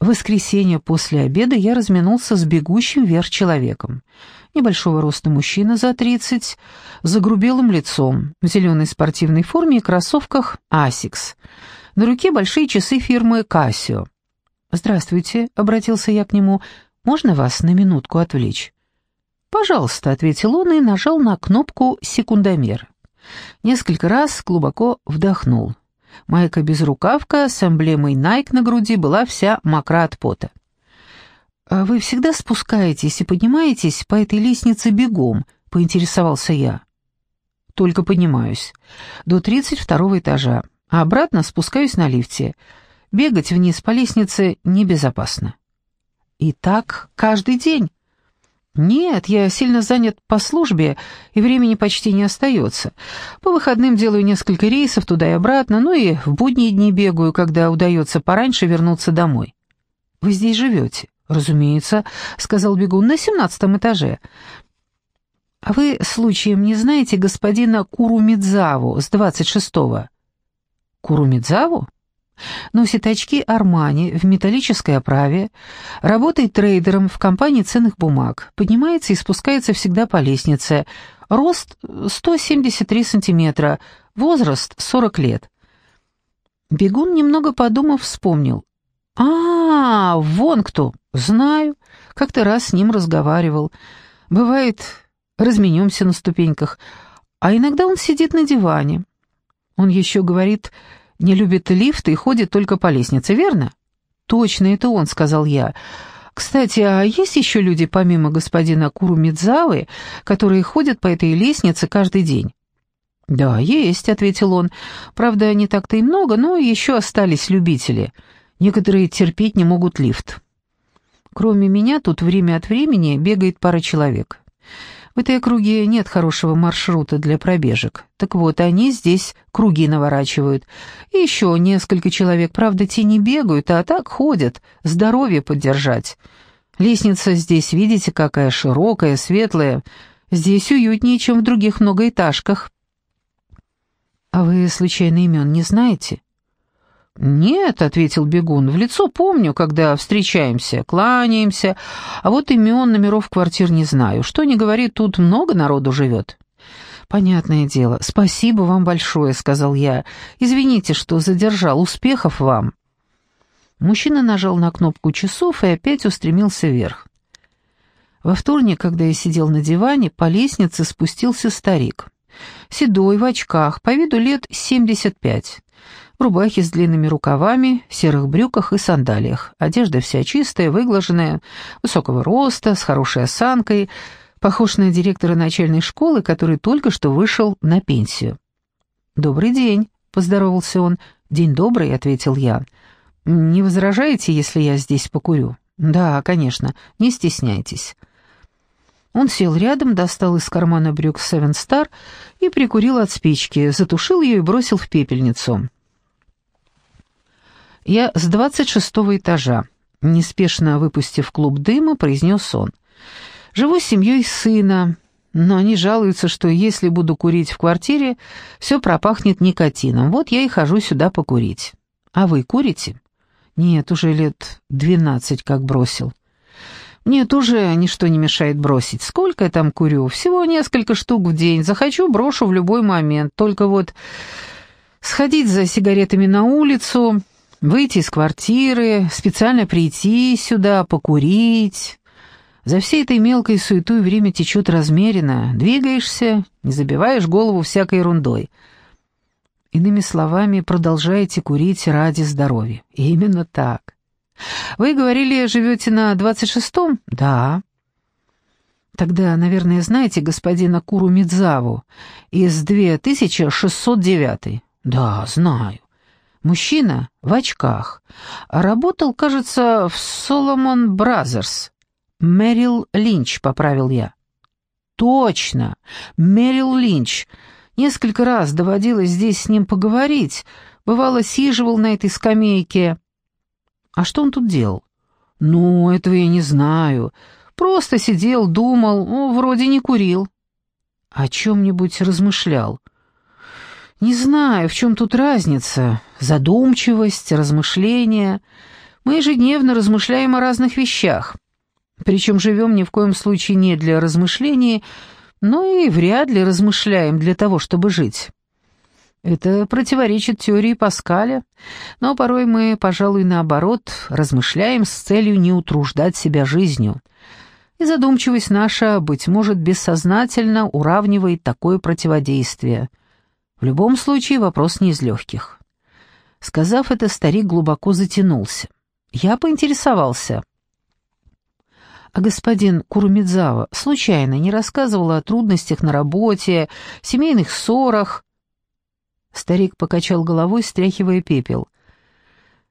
В воскресенье после обеда я разминулся с бегущим вверх человеком. Небольшого роста мужчина за тридцать, загрубелым лицом, в зеленой спортивной форме и кроссовках «Asics». На руке большие часы фирмы «Casio». «Здравствуйте», — обратился я к нему, — «можно вас на минутку отвлечь?» «Пожалуйста», — ответил он и нажал на кнопку секундомер. Несколько раз глубоко вдохнул. Майка без рукавка с эмблемой Nike на груди была вся мокра от пота. «А «Вы всегда спускаетесь и поднимаетесь по этой лестнице бегом?» — поинтересовался я. «Только поднимаюсь. До тридцать второго этажа, а обратно спускаюсь на лифте. Бегать вниз по лестнице небезопасно». «И так каждый день?» «Нет, я сильно занят по службе, и времени почти не остается. По выходным делаю несколько рейсов туда и обратно, ну и в будние дни бегаю, когда удается пораньше вернуться домой». «Вы здесь живете?» «Разумеется», — сказал бегун, — «на семнадцатом этаже». «А вы, случаем, не знаете господина Курумидзаву с двадцать шестого?» «Курумидзаву?» Носит очки Армани в металлической оправе, работает трейдером в компании ценных бумаг, поднимается и спускается всегда по лестнице. Рост 173 сантиметра, возраст 40 лет. Бегун, немного подумав, вспомнил. «А, вон кто! Знаю. Как-то раз с ним разговаривал. Бывает, разменемся на ступеньках, а иногда он сидит на диване. Он еще говорит, не любит лифты и ходит только по лестнице, верно?» «Точно, это он», — сказал я. «Кстати, а есть еще люди, помимо господина Курумидзавы, которые ходят по этой лестнице каждый день?» «Да, есть», — ответил он. «Правда, не так-то и много, но еще остались любители. Некоторые терпеть не могут лифт. Кроме меня тут время от времени бегает пара человек. В этой округе нет хорошего маршрута для пробежек. Так вот, они здесь круги наворачивают. И еще несколько человек, правда, те не бегают, а так ходят, здоровье поддержать. Лестница здесь, видите, какая широкая, светлая. Здесь уютнее, чем в других многоэтажках. А вы, случайно, имен не знаете? «Нет», — ответил бегун, — «в лицо помню, когда встречаемся, кланяемся, а вот имен номеров квартир не знаю. Что ни говори, тут много народу живет». «Понятное дело. Спасибо вам большое», — сказал я. «Извините, что задержал. Успехов вам». Мужчина нажал на кнопку часов и опять устремился вверх. Во вторник, когда я сидел на диване, по лестнице спустился старик. Седой, в очках, по виду лет семьдесят пять рубахе с длинными рукавами, серых брюках и сандалиях. Одежда вся чистая, выглаженная, высокого роста, с хорошей осанкой, похож на директора начальной школы, который только что вышел на пенсию. «Добрый день», — поздоровался он. «День добрый», — ответил я. «Не возражаете, если я здесь покурю?» «Да, конечно, не стесняйтесь». Он сел рядом, достал из кармана брюк Севен Стар и прикурил от спички, затушил ее и бросил в пепельницу. «Я с двадцать шестого этажа», — неспешно выпустив клуб дыма, произнес он. «Живу с семьей сына, но они жалуются, что если буду курить в квартире, все пропахнет никотином. Вот я и хожу сюда покурить. А вы курите?» «Нет, уже лет двенадцать как бросил». «Мне тоже ничто не мешает бросить. Сколько я там курю? Всего несколько штук в день. Захочу, брошу в любой момент. Только вот сходить за сигаретами на улицу Выйти из квартиры, специально прийти сюда, покурить. За всей этой мелкой суетой время течет размеренно. Двигаешься, не забиваешь голову всякой ерундой. Иными словами, продолжаете курить ради здоровья. Именно так. Вы говорили, живете на двадцать шестом? Да. Тогда, наверное, знаете господина Куру Мидзаву из 2609. Да, знаю. Мужчина в очках. Работал, кажется, в Salomon Brothers. Merrill Lynch, поправил я. Точно, Merrill Lynch. Несколько раз доводилось здесь с ним поговорить. Бывало, сиживал на этой скамейке. А что он тут делал? Ну, этого я не знаю. Просто сидел, думал, ну, вроде не курил. О чем-нибудь размышлял. Не знаю, в чем тут разница. Задумчивость, размышления. Мы ежедневно размышляем о разных вещах. Причем живем ни в коем случае не для размышлений, но и вряд ли размышляем для того, чтобы жить. Это противоречит теории Паскаля, но порой мы, пожалуй, наоборот, размышляем с целью не утруждать себя жизнью. И задумчивость наша, быть может, бессознательно уравнивает такое противодействие. В любом случае вопрос не из легких. Сказав это, старик глубоко затянулся. Я поинтересовался. А господин Курумидзава случайно не рассказывал о трудностях на работе, семейных ссорах, Старик покачал головой, стряхивая пепел.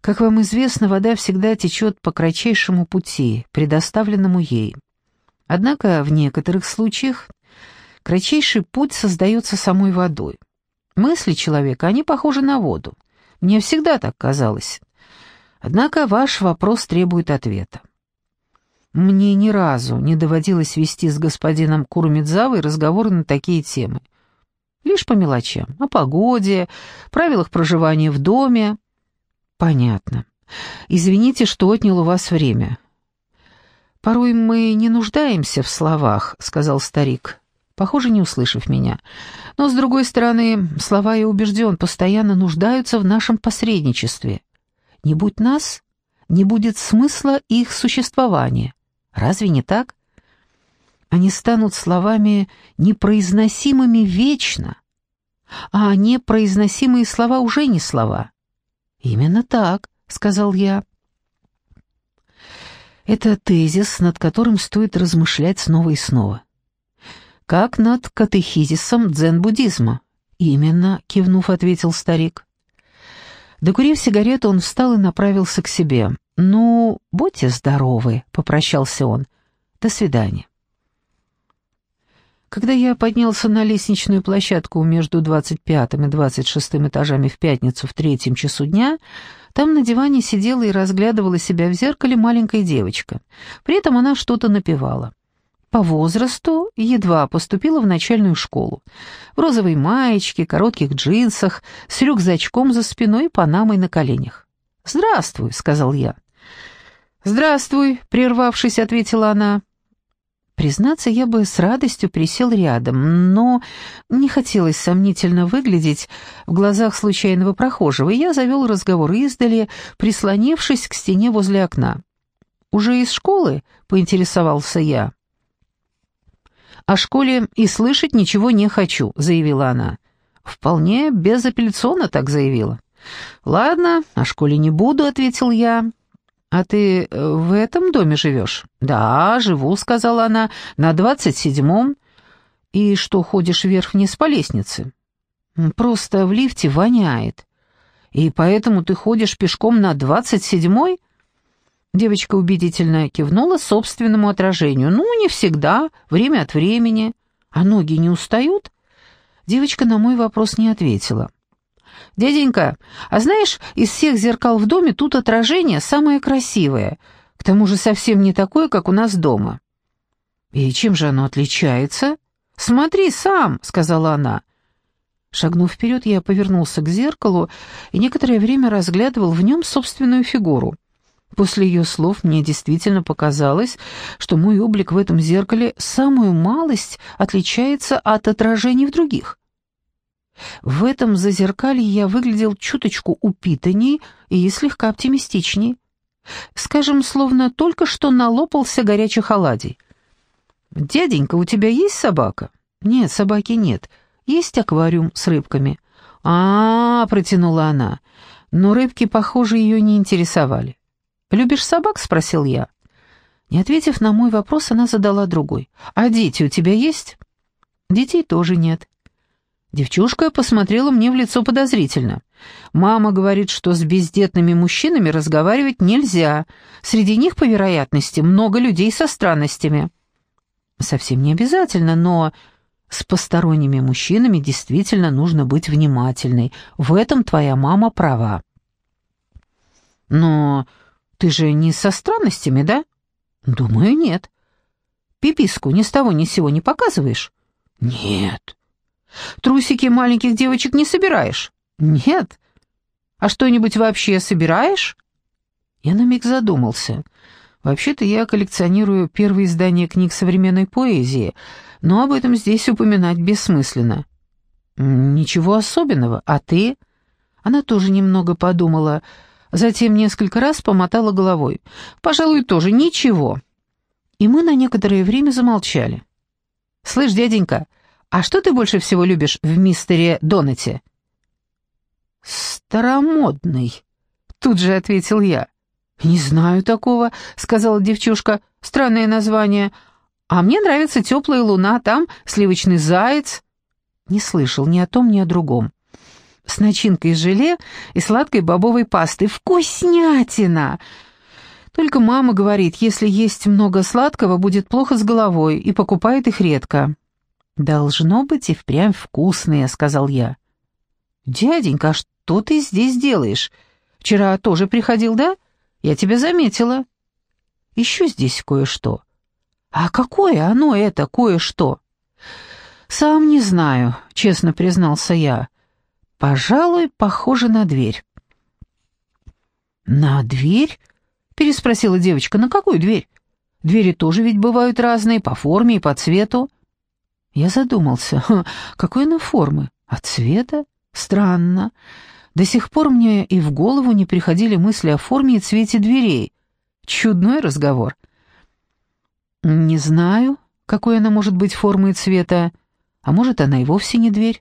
«Как вам известно, вода всегда течет по кратчайшему пути, предоставленному ей. Однако в некоторых случаях кратчайший путь создается самой водой. Мысли человека, они похожи на воду. Мне всегда так казалось. Однако ваш вопрос требует ответа. Мне ни разу не доводилось вести с господином Курмидзавой разговоры на такие темы. Лишь по мелочам. О погоде, правилах проживания в доме. Понятно. Извините, что отнял у вас время. Порой мы не нуждаемся в словах, сказал старик, похоже, не услышав меня. Но, с другой стороны, слова, я убежден, постоянно нуждаются в нашем посредничестве. Не будь нас, не будет смысла их существования. Разве не так? они станут словами непроизносимыми вечно, а непроизносимые слова уже не слова. «Именно так», — сказал я. Это тезис, над которым стоит размышлять снова и снова. Как над катехизисом дзен-буддизма. «Именно», — кивнув, ответил старик. Докурив сигарету, он встал и направился к себе. «Ну, будьте здоровы», — попрощался он. «До свидания». Когда я поднялся на лестничную площадку между 25 и 26 этажами в пятницу в третьем часу дня, там на диване сидела и разглядывала себя в зеркале маленькая девочка. При этом она что-то напевала. По возрасту едва поступила в начальную школу. В розовой маечке, коротких джинсах, с рюкзачком за спиной и панамой на коленях. «Здравствуй», — сказал я. «Здравствуй», — прервавшись, ответила она. Признаться, я бы с радостью присел рядом, но не хотелось сомнительно выглядеть в глазах случайного прохожего, и я завел разговор издали, прислонившись к стене возле окна. «Уже из школы?» — поинтересовался я. «О школе и слышать ничего не хочу», — заявила она. «Вполне безапелляционно так заявила». «Ладно, о школе не буду», — ответил я. «А ты э, в этом доме живешь?» «Да, живу», — сказала она, — «на двадцать седьмом». «И что, ходишь вверх-вниз по лестнице?» «Просто в лифте воняет». «И поэтому ты ходишь пешком на двадцать седьмой?» Девочка убедительно кивнула собственному отражению. «Ну, не всегда, время от времени. А ноги не устают?» Девочка на мой вопрос не ответила. «Дяденька, а знаешь, из всех зеркал в доме тут отражение самое красивое, к тому же совсем не такое, как у нас дома». «И чем же оно отличается?» «Смотри сам», — сказала она. Шагнув вперед, я повернулся к зеркалу и некоторое время разглядывал в нем собственную фигуру. После ее слов мне действительно показалось, что мой облик в этом зеркале самую малость отличается от отражений в других. В этом зазеркалье я выглядел чуточку упитанней и слегка оптимистичней. Скажем, словно только что налопался горячих оладий. «Дяденька, у тебя есть собака?» «Нет, собаки нет. Есть аквариум с рыбками». А -а -а, протянула она. Но рыбки, похоже, ее не интересовали. «Любишь собак?» — спросил я. Не ответив на мой вопрос, она задала другой. «А дети у тебя есть?» «Детей тоже нет. Девчушка посмотрела мне в лицо подозрительно. Мама говорит, что с бездетными мужчинами разговаривать нельзя. Среди них, по вероятности, много людей со странностями. Совсем не обязательно, но с посторонними мужчинами действительно нужно быть внимательной. В этом твоя мама права. Но ты же не со странностями, да? Думаю, нет. Пиписку ни с того ни с сего не показываешь? Нет. Трусики маленьких девочек не собираешь? Нет. А что-нибудь вообще собираешь? Я на миг задумался. Вообще-то я коллекционирую первые издания книг современной поэзии, но об этом здесь упоминать бессмысленно. «Ничего особенного. А ты?» Она тоже немного подумала, затем несколько раз помотала головой. «Пожалуй, тоже ничего». И мы на некоторое время замолчали. «Слышь, дяденька, а что ты больше всего любишь в мистере Донате?» «Старомодный», — тут же ответил я. «Не знаю такого», — сказала девчушка. «Странное название. А мне нравится теплая луна, там сливочный заяц». Не слышал ни о том, ни о другом. С начинкой из желе и сладкой бобовой пастой. Вкуснятина! Только мама говорит, если есть много сладкого, будет плохо с головой, и покупает их редко. «Должно быть и впрямь вкусные», — сказал я. «Дяденька, а что ты здесь делаешь? Вчера тоже приходил, да? Я тебя заметила». «Еще здесь кое-что». «А какое оно, это кое-что?» «Сам не знаю», — честно признался я. «Пожалуй, похоже на дверь». «На дверь?» — переспросила девочка. «На какую дверь? Двери тоже ведь бывают разные, по форме и по цвету». Я задумался. Какой она формы? А цвета? Странно. До сих пор мне и в голову не приходили мысли о форме и цвете дверей. Чудной разговор. «Не знаю, какой она может быть формы и цвета. А может, она и вовсе не дверь?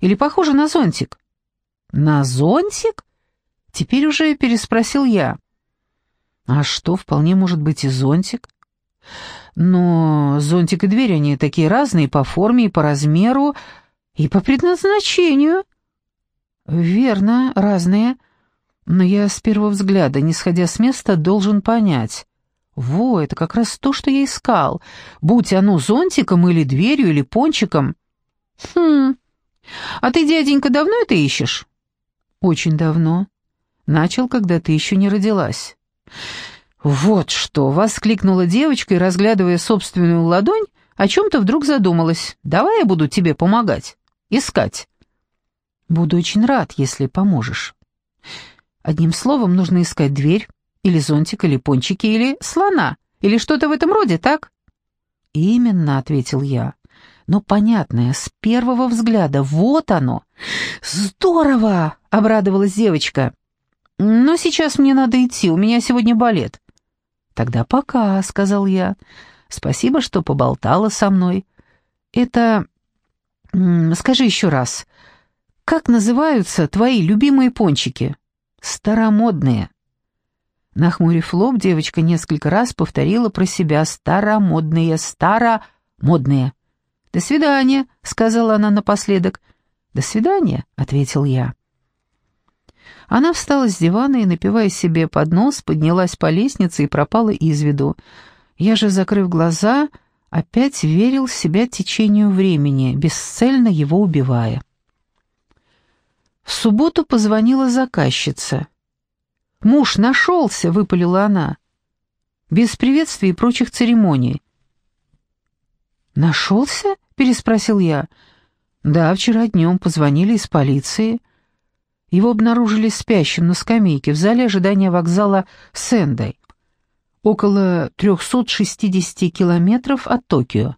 Или похожа на зонтик? На зонтик? Теперь уже переспросил я. А что, вполне может быть и зонтик? Но зонтик и дверь, они такие разные по форме и по размеру, и по предназначению. Верно, разные. Но я с первого взгляда, не сходя с места, должен понять. Во, это как раз то, что я искал. Будь оно зонтиком или дверью или пончиком. Хм. А ты, дяденька, давно это ищешь? Очень давно. Начал, когда ты еще не родилась. Вот что, воскликнула девочка и, разглядывая собственную ладонь, о чем-то вдруг задумалась. Давай я буду тебе помогать. Искать. Буду очень рад, если поможешь. Одним словом, нужно искать дверь, или зонтик, или пончики, или слона, или что-то в этом роде, так?» «Именно», — ответил я. «Но понятное, с первого взгляда, вот оно!» «Здорово!» — обрадовалась девочка. «Но сейчас мне надо идти, у меня сегодня балет». «Тогда пока», — сказал я. «Спасибо, что поболтала со мной». «Это... скажи еще раз, как называются твои любимые пончики?» «Старомодные». Нахмурив лоб, девочка несколько раз повторила про себя «старомодные, старомодные». «До свидания», — сказала она напоследок. «До свидания», — ответил я. Она встала с дивана и, напивая себе под нос, поднялась по лестнице и пропала из виду. Я же, закрыв глаза, опять верил в себя течению времени, бесцельно его убивая. В субботу позвонила заказчица — «Муж нашелся!» — выпалила она. Без приветствий и прочих церемоний. «Нашелся?» — переспросил я. «Да, вчера днем позвонили из полиции. Его обнаружили спящим на скамейке в зале ожидания вокзала Сендai, около 360 километров от Токио.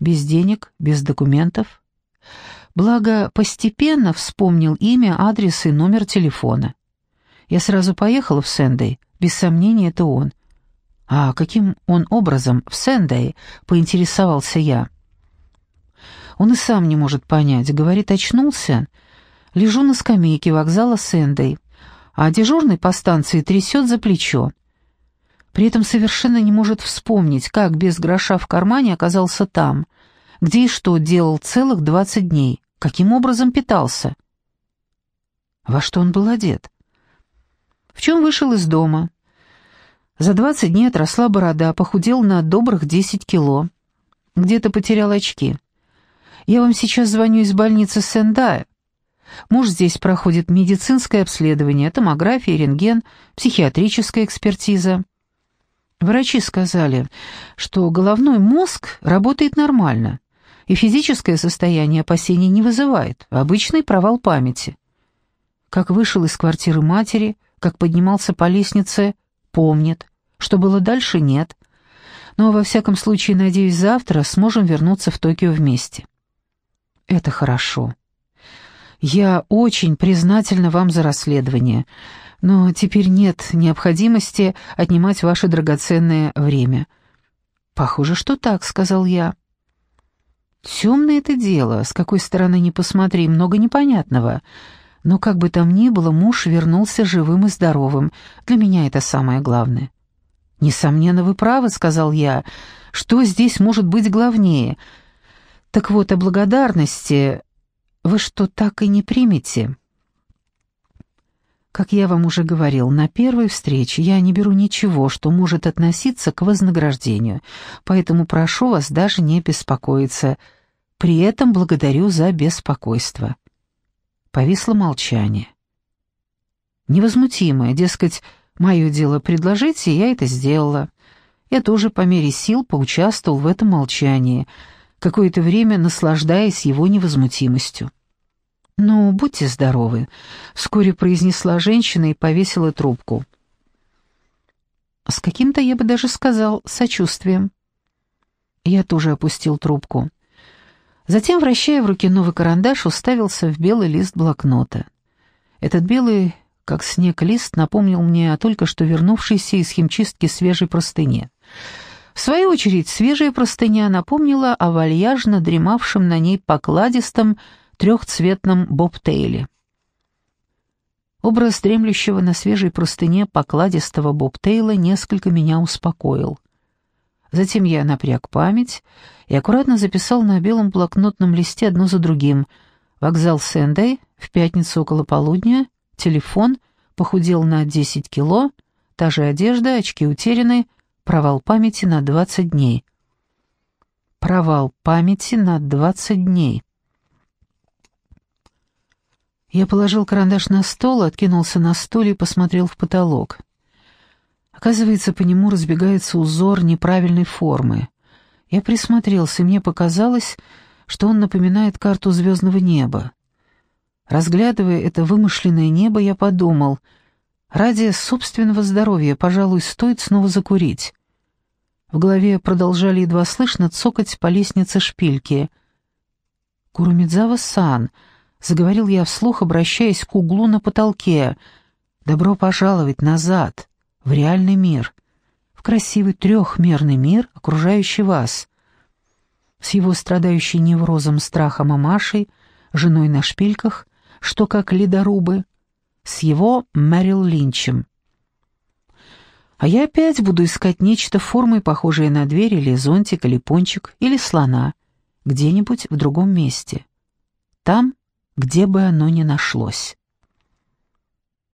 Без денег, без документов. Благо, постепенно вспомнил имя, адрес и номер телефона. Я сразу поехала в Сендей, без сомнения, это он. А каким он образом в Сендее, поинтересовался я. Он и сам не может понять, говорит, очнулся. Лежу на скамейке вокзала Сендей, а дежурный по станции трясет за плечо. При этом совершенно не может вспомнить, как без гроша в кармане оказался там, где и что делал целых двадцать дней, каким образом питался. Во что он был одет? в чем вышел из дома. За двадцать дней отросла борода, похудел на добрых десять кило. Где-то потерял очки. Я вам сейчас звоню из больницы Сендая. Муж здесь проходит медицинское обследование, томография, рентген, психиатрическая экспертиза. Врачи сказали, что головной мозг работает нормально, и физическое состояние опасений не вызывает, обычный провал памяти. Как вышел из квартиры матери, как поднимался по лестнице, помнит. Что было дальше, нет. Но, во всяком случае, надеюсь, завтра сможем вернуться в Токио вместе. Это хорошо. Я очень признательна вам за расследование, но теперь нет необходимости отнимать ваше драгоценное время. Похоже, что так, сказал я. Темное это дело, с какой стороны ни посмотри, много непонятного. Но как бы там ни было, муж вернулся живым и здоровым. Для меня это самое главное. «Несомненно, вы правы», — сказал я. «Что здесь может быть главнее?» «Так вот, о благодарности вы что, так и не примете?» Как я вам уже говорил, на первой встрече я не беру ничего, что может относиться к вознаграждению, поэтому прошу вас даже не беспокоиться. При этом благодарю за беспокойство. Повисло молчание. Невозмутимое, дескать, мое дело предложить, и я это сделала. Я тоже по мере сил поучаствовал в этом молчании, какое-то время наслаждаясь его невозмутимостью. «Ну, будьте здоровы», — вскоре произнесла женщина и повесила трубку. С каким-то, я бы даже сказал, сочувствием. Я тоже опустил трубку. Затем, вращая в руке новый карандаш, уставился в белый лист блокнота. Этот белый, как снег, лист напомнил мне о только что вернувшейся из химчистки свежей простыне. В свою очередь, свежая простыня напомнила о вальяжно дремавшем на ней покладистом, трехцветном бобтейле. Образ дремлющего на свежей простыне покладистого бобтейла несколько меня успокоил. Затем я напряг память и аккуратно записал на белом блокнотном листе одно за другим. Вокзал Сэндэй, в пятницу около полудня, телефон, похудел на 10 кило, та же одежда, очки утеряны, провал памяти на 20 дней. Провал памяти на 20 дней. Я положил карандаш на стол, откинулся на стуле и посмотрел в потолок. Оказывается, по нему разбегается узор неправильной формы. Я присмотрелся, и мне показалось, что он напоминает карту звездного неба. Разглядывая это вымышленное небо, я подумал, ради собственного здоровья, пожалуй, стоит снова закурить. В голове продолжали едва слышно цокать по лестнице шпильки. «Курумидзава-сан», заговорил я вслух, обращаясь к углу на потолке. «Добро пожаловать назад, в реальный мир, в красивый трехмерный мир, окружающий вас, с его страдающей неврозом страха мамашей, женой на шпильках, что как ледорубы, с его Мэрил Линчем. А я опять буду искать нечто формой, похожее на дверь или зонтик, или пончик, или слона, где-нибудь в другом месте. Там, где бы оно ни нашлось.